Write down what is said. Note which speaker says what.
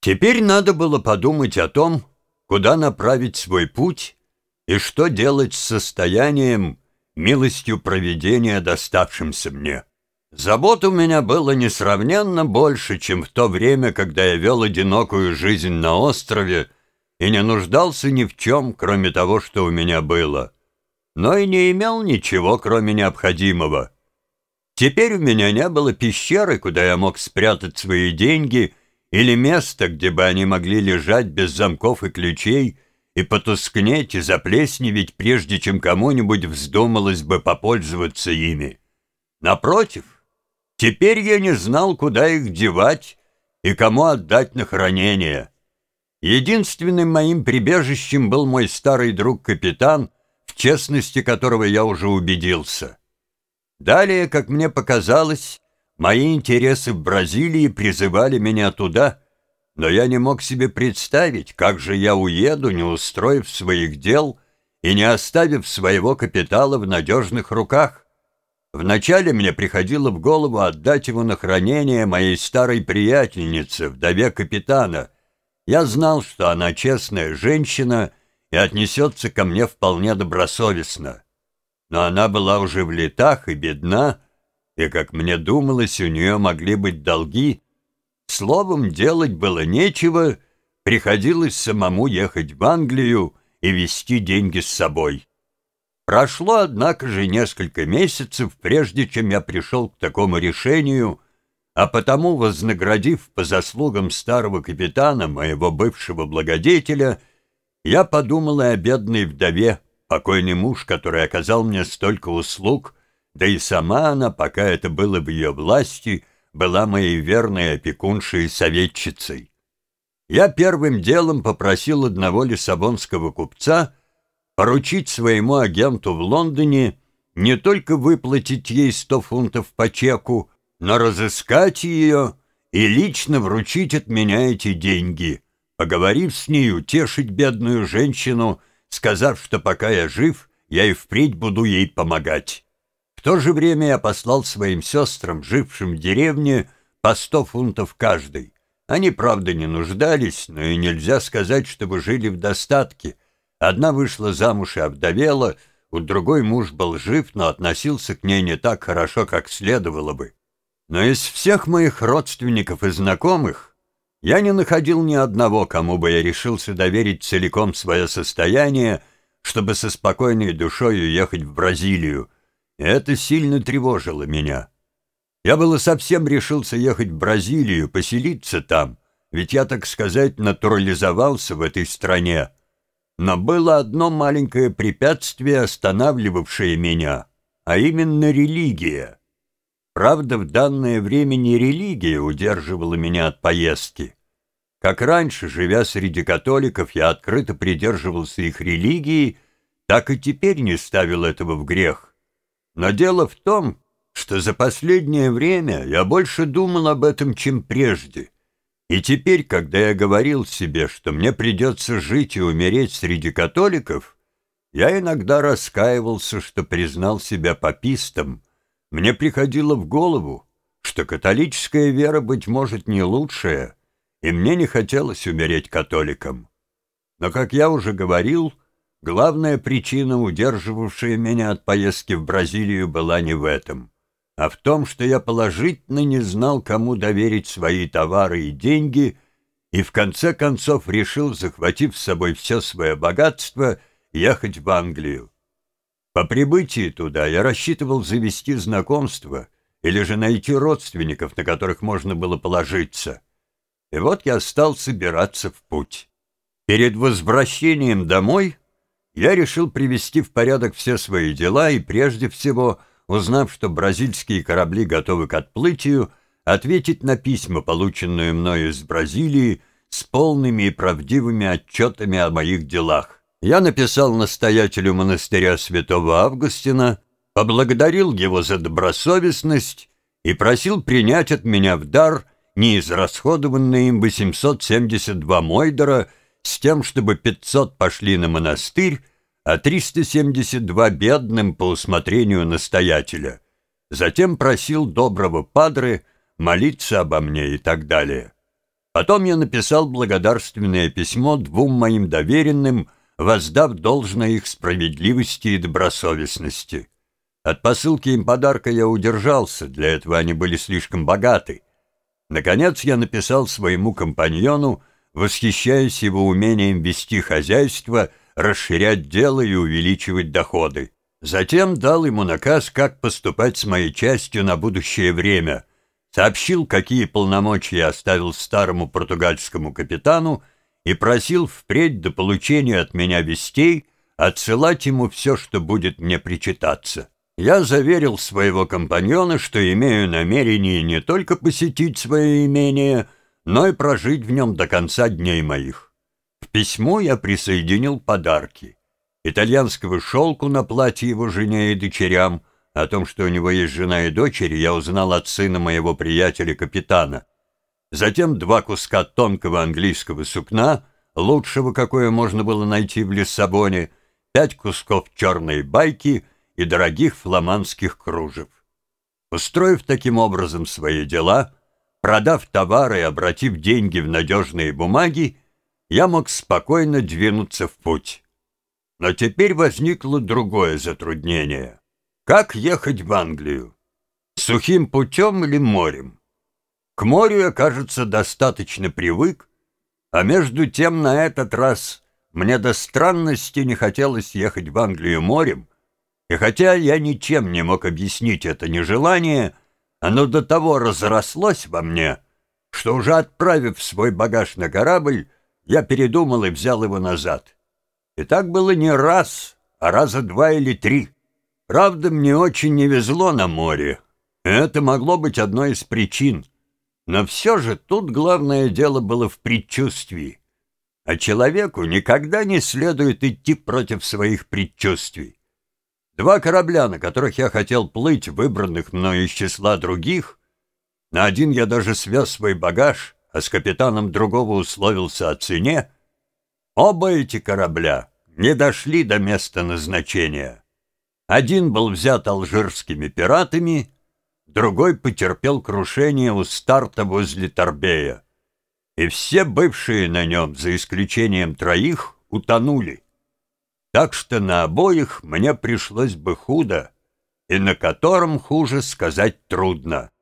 Speaker 1: Теперь надо было подумать о том, куда направить свой путь и что делать с состоянием, милостью проведения, доставшимся мне. Забот у меня было несравненно больше, чем в то время, когда я вел одинокую жизнь на острове и не нуждался ни в чем, кроме того, что у меня было, но и не имел ничего, кроме необходимого. Теперь у меня не было пещеры, куда я мог спрятать свои деньги, или места, где бы они могли лежать без замков и ключей, и потускнеть и заплесневеть, прежде чем кому-нибудь вздумалось бы попользоваться ими. Напротив, теперь я не знал, куда их девать и кому отдать на хранение. Единственным моим прибежищем был мой старый друг-капитан, в честности которого я уже убедился. Далее, как мне показалось, мои интересы в Бразилии призывали меня туда, но я не мог себе представить, как же я уеду, не устроив своих дел и не оставив своего капитала в надежных руках. Вначале мне приходило в голову отдать его на хранение моей старой приятельнице, вдове капитана. Я знал, что она честная женщина и отнесется ко мне вполне добросовестно но она была уже в летах и бедна, и, как мне думалось, у нее могли быть долги. Словом, делать было нечего, приходилось самому ехать в Англию и вести деньги с собой. Прошло, однако же, несколько месяцев, прежде чем я пришел к такому решению, а потому, вознаградив по заслугам старого капитана, моего бывшего благодетеля, я подумал и о бедной вдове, покойный муж, который оказал мне столько услуг, да и сама она, пока это было в ее власти, была моей верной опекуншей и советчицей. Я первым делом попросил одного лиссабонского купца поручить своему агенту в Лондоне не только выплатить ей сто фунтов по чеку, но разыскать ее и лично вручить от меня эти деньги, поговорив с ней, утешить бедную женщину — сказав, что пока я жив, я и впредь буду ей помогать. В то же время я послал своим сестрам, жившим в деревне, по сто фунтов каждый. Они, правда, не нуждались, но и нельзя сказать, чтобы жили в достатке. Одна вышла замуж и обдавела, у другой муж был жив, но относился к ней не так хорошо, как следовало бы. Но из всех моих родственников и знакомых я не находил ни одного, кому бы я решился доверить целиком свое состояние, чтобы со спокойной душой уехать в Бразилию. Это сильно тревожило меня. Я было совсем решился ехать в Бразилию, поселиться там, ведь я, так сказать, натурализовался в этой стране. Но было одно маленькое препятствие, останавливавшее меня, а именно религия. Правда, в данное время не религия удерживала меня от поездки. Как раньше, живя среди католиков, я открыто придерживался их религии, так и теперь не ставил этого в грех. Но дело в том, что за последнее время я больше думал об этом, чем прежде. И теперь, когда я говорил себе, что мне придется жить и умереть среди католиков, я иногда раскаивался, что признал себя папистом, мне приходило в голову, что католическая вера, быть может, не лучшая, и мне не хотелось умереть католиком. Но, как я уже говорил, главная причина, удерживавшая меня от поездки в Бразилию, была не в этом, а в том, что я положительно не знал, кому доверить свои товары и деньги, и в конце концов решил, захватив с собой все свое богатство, ехать в Англию. По прибытии туда я рассчитывал завести знакомство или же найти родственников, на которых можно было положиться. И вот я стал собираться в путь. Перед возвращением домой я решил привести в порядок все свои дела и прежде всего, узнав, что бразильские корабли готовы к отплытию, ответить на письма, полученные мною из Бразилии, с полными и правдивыми отчетами о моих делах. Я написал настоятелю монастыря святого Августина, поблагодарил его за добросовестность и просил принять от меня в дар неизрасходованные им 872 мойдера с тем, чтобы 500 пошли на монастырь, а 372 бедным по усмотрению настоятеля. Затем просил доброго падре молиться обо мне и так далее. Потом я написал благодарственное письмо двум моим доверенным, воздав должное их справедливости и добросовестности. От посылки им подарка я удержался, для этого они были слишком богаты. Наконец я написал своему компаньону, восхищаясь его умением вести хозяйство, расширять дело и увеличивать доходы. Затем дал ему наказ, как поступать с моей частью на будущее время, сообщил, какие полномочия оставил старому португальскому капитану и просил впредь до получения от меня вестей отсылать ему все, что будет мне причитаться. Я заверил своего компаньона, что имею намерение не только посетить свое имение, но и прожить в нем до конца дней моих. К письму я присоединил подарки. Итальянского шелку на платье его жене и дочерям. О том, что у него есть жена и дочери, я узнал от сына моего приятеля-капитана. Затем два куска тонкого английского сукна, лучшего, какое можно было найти в Лиссабоне, пять кусков черной байки — и дорогих фламандских кружев. Устроив таким образом свои дела, продав товары и обратив деньги в надежные бумаги, я мог спокойно двинуться в путь. Но теперь возникло другое затруднение. Как ехать в Англию? Сухим путем или морем? К морю я, кажется, достаточно привык, а между тем на этот раз мне до странности не хотелось ехать в Англию морем, и хотя я ничем не мог объяснить это нежелание, оно до того разрослось во мне, что уже отправив свой багаж на корабль, я передумал и взял его назад. И так было не раз, а раза два или три. Правда, мне очень не везло на море. Это могло быть одной из причин. Но все же тут главное дело было в предчувствии. А человеку никогда не следует идти против своих предчувствий. Два корабля, на которых я хотел плыть, выбранных мною из числа других, на один я даже свез свой багаж, а с капитаном другого условился о цене, оба эти корабля не дошли до места назначения. Один был взят алжирскими пиратами, другой потерпел крушение у старта возле Торбея. И все бывшие на нем, за исключением троих, утонули так что на обоих мне пришлось бы худо, и на котором хуже сказать трудно.